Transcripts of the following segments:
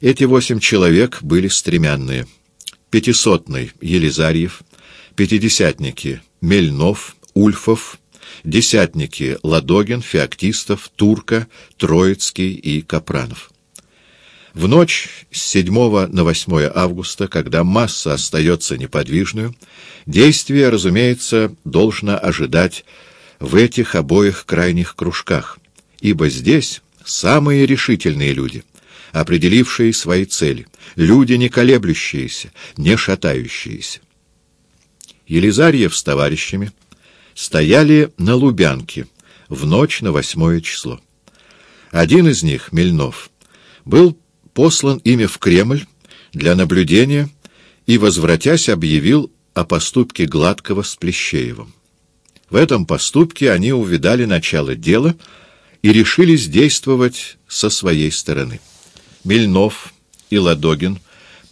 Эти восемь человек были стремянные. Пятисотный — Елизарьев, пятидесятники — Мельнов, Ульфов, десятники — Ладогин, Феоктистов, Турка, Троицкий и Капранов. В ночь с 7 на 8 августа, когда масса остается неподвижную, действие, разумеется, должно ожидать в этих обоих крайних кружках, ибо здесь самые решительные люди, определившие свои цели, люди не колеблющиеся, не шатающиеся. Елизарьев с товарищами стояли на Лубянке в ночь на восьмое число. Один из них, Мельнов, был послан ими в Кремль для наблюдения и, возвратясь, объявил о поступке Гладкого с Плещеевым. В этом поступке они увидали начало дела и решились действовать со своей стороны. Мельнов и Ладогин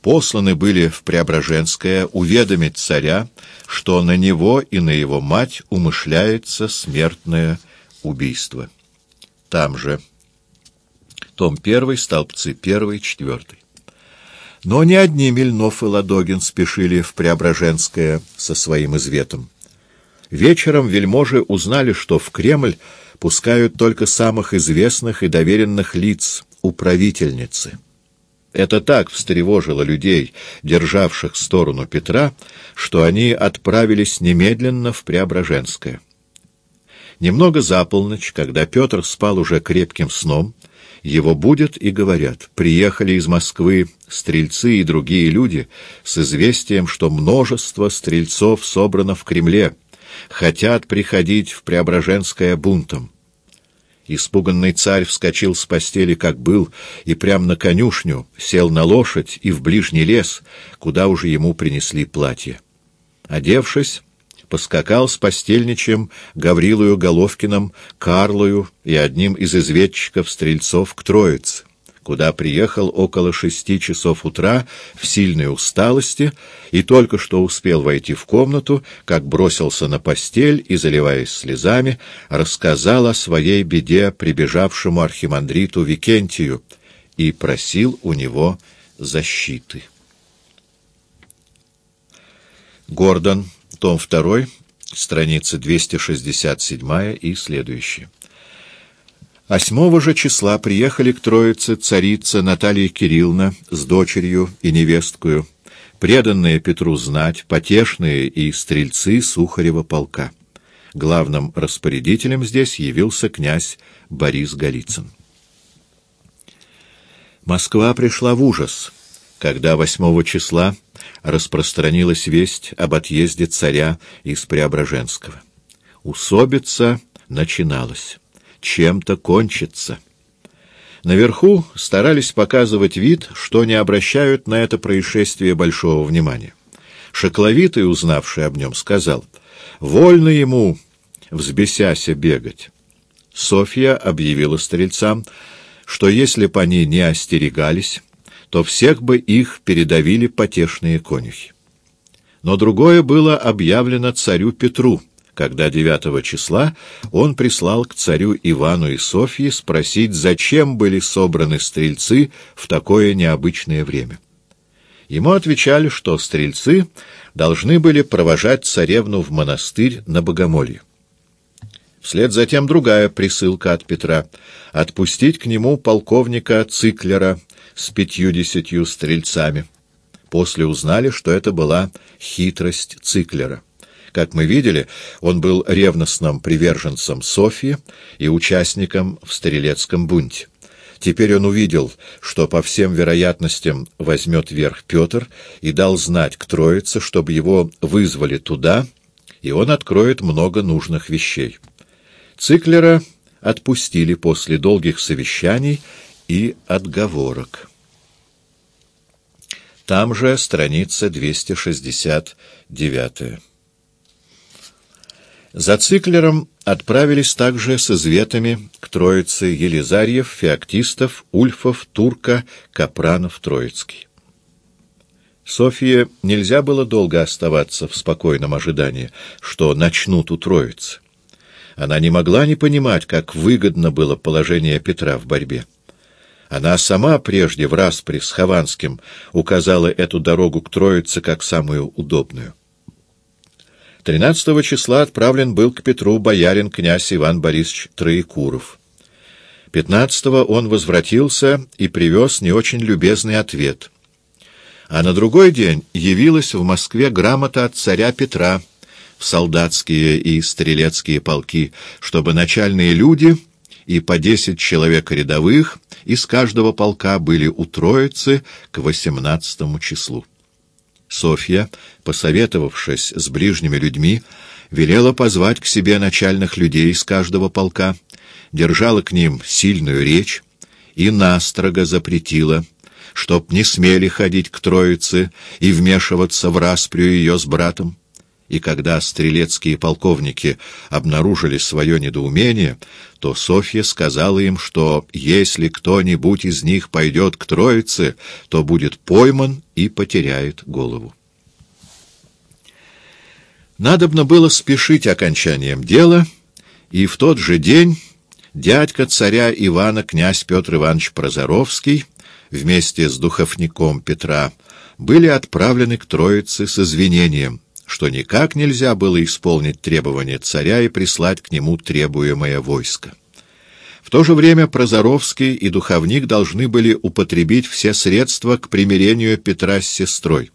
посланы были в Преображенское уведомить царя, что на него и на его мать умышляется смертное убийство. Там же том 1, столбцы 1, 4. Но не одни Мельнов и Ладогин спешили в Преображенское со своим изветом. Вечером вельможи узнали, что в Кремль пускают только самых известных и доверенных лиц, управительницы. Это так встревожило людей, державших сторону Петра, что они отправились немедленно в Преображенское. Немного за полночь, когда Петр спал уже крепким сном, его будет и говорят. Приехали из Москвы стрельцы и другие люди с известием, что множество стрельцов собрано в Кремле, хотят приходить в Преображенское бунтом. Испуганный царь вскочил с постели, как был, и прямо на конюшню сел на лошадь и в ближний лес, куда уже ему принесли платье. Одевшись, поскакал с постельничем Гаврилою Головкиным, Карлою и одним из изведчиков-стрельцов к Троице, куда приехал около шести часов утра в сильной усталости и только что успел войти в комнату, как бросился на постель и, заливаясь слезами, рассказал о своей беде прибежавшему архимандриту Викентию и просил у него защиты. Гордон том 2, страница 267 и следующие. Осьмого же числа приехали к Троице царица Наталья Кирилловна с дочерью и невесткою, преданные Петру знать, потешные и стрельцы Сухарева полка. Главным распорядителем здесь явился князь Борис Голицын. Москва пришла в ужас, когда восьмого числа распространилась весть об отъезде царя из Преображенского. Усобица начиналась. Чем-то кончится. Наверху старались показывать вид, что не обращают на это происшествие большого внимания. Шокловитый, узнавший об нем, сказал, «Вольно ему, взбесяся, бегать». Софья объявила стрельцам, что если б они не остерегались, то всех бы их передавили потешные конюхи. Но другое было объявлено царю Петру, когда 9 числа он прислал к царю Ивану и Софье спросить, зачем были собраны стрельцы в такое необычное время. Ему отвечали, что стрельцы должны были провожать царевну в монастырь на богомолье. Вслед затем другая присылка от Петра — отпустить к нему полковника Циклера с пятью-десятью стрельцами. После узнали, что это была хитрость Циклера. Как мы видели, он был ревностным приверженцем Софьи и участником в стрелецком бунте. Теперь он увидел, что по всем вероятностям возьмет верх Петр и дал знать к Троице, чтобы его вызвали туда, и он откроет много нужных вещей. Циклера отпустили после долгих совещаний и отговорок. Там же страница 269. За Циклером отправились также с изветами к троице Елизарьев, Феоктистов, Ульфов, Турка, Капранов, Троицкий. Софье нельзя было долго оставаться в спокойном ожидании, что начнут у троицы. Она не могла не понимать, как выгодно было положение Петра в борьбе. Она сама прежде в распри с Хованским указала эту дорогу к Троице как самую удобную. 13 числа отправлен был к Петру боярин князь Иван Борисович Троекуров. 15 он возвратился и привез не очень любезный ответ. А на другой день явилась в Москве грамота от царя Петра в солдатские и стрелецкие полки, чтобы начальные люди и по десять человек рядовых из каждого полка были у Троицы к восемнадцатому числу. Софья, посоветовавшись с ближними людьми, велела позвать к себе начальных людей из каждого полка, держала к ним сильную речь и настрого запретила, чтоб не смели ходить к Троице и вмешиваться в расприю ее с братом. И когда стрелецкие полковники обнаружили свое недоумение, то Софья сказала им, что если кто-нибудь из них пойдет к Троице, то будет пойман и потеряет голову. Надобно было спешить окончанием дела, и в тот же день дядька царя Ивана, князь Петр Иванович Прозоровский, вместе с духовником Петра, были отправлены к Троице с извинением, что никак нельзя было исполнить требования царя и прислать к нему требуемое войско. В то же время Прозоровский и духовник должны были употребить все средства к примирению Петра с сестрой,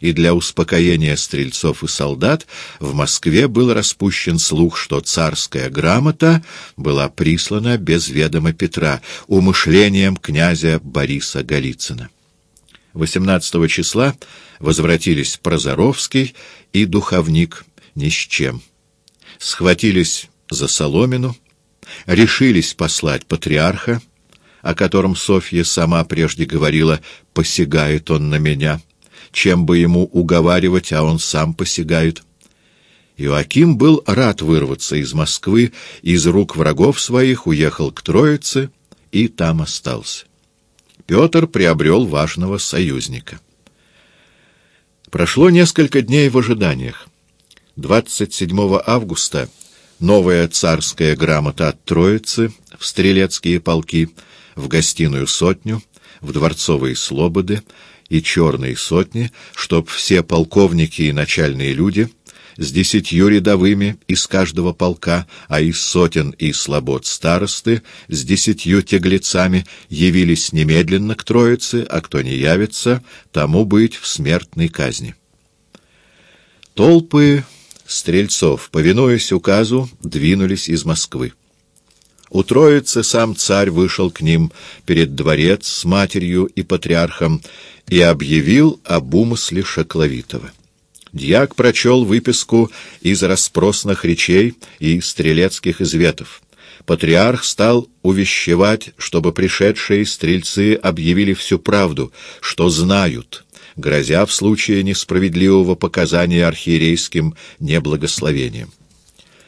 и для успокоения стрельцов и солдат в Москве был распущен слух, что царская грамота была прислана без ведома Петра умышлением князя Бориса Голицына. 18 числа возвратились Прозоровский и духовник ни с чем. Схватились за соломину, решились послать патриарха, о котором Софья сама прежде говорила «посягает он на меня», чем бы ему уговаривать, а он сам посягает. Иоаким был рад вырваться из Москвы, из рук врагов своих уехал к Троице и там остался. Петр приобрел важного союзника. Прошло несколько дней в ожиданиях. 27 августа новая царская грамота от Троицы в стрелецкие полки, в гостиную сотню, в дворцовые слободы и черные сотни, чтоб все полковники и начальные люди — с десятью рядовыми из каждого полка, а из сотен и слобод старосты с десятью теглецами явились немедленно к Троице, а кто не явится, тому быть в смертной казни. Толпы стрельцов, повинуясь указу, двинулись из Москвы. У Троицы сам царь вышел к ним перед дворец с матерью и патриархом и объявил об умысле Шакловитова. Дьяк прочел выписку из расспросных речей и стрелецких изветов. Патриарх стал увещевать, чтобы пришедшие стрельцы объявили всю правду, что знают, грозя в случае несправедливого показания архиерейским неблагословением.